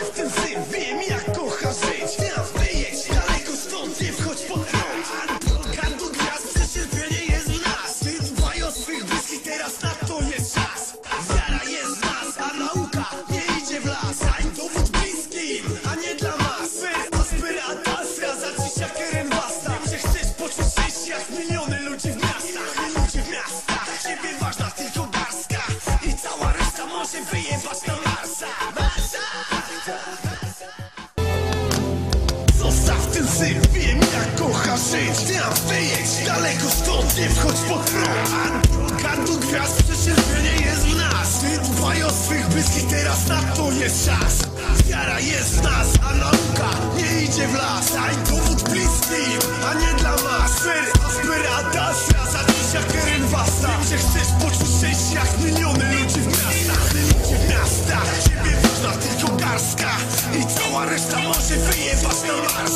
Ten syf, wiem jak kocha żyć. Teraz wyjedź daleko stąd, nie wchodź pod prąd Kandu gwiazd, przecierpienie jest w nas. Ty dbaj o swych bliskich, teraz na to jest czas. Wiara jest w nas, a nauka nie idzie w las kocha żyć wyjedź daleko stąd, nie wchodź pod prąd Kandu gwiazd, przecierpienie jest w nas. Ty dbaj o swych bliskich, teraz na to jest czas. Wiara jest w nas, a nauka nie idzie w las. Daj dowód bliskim, a nie dla mas. Sfer, aspirata, zraza dziś jak Eren Wasta. Wiem, że chcesz poczuć szczęście jak miliony ludzi w miastach. Ludzie w miastach, ciebie ważna tylko garstka. I cała reszta może wyjebać na Marsa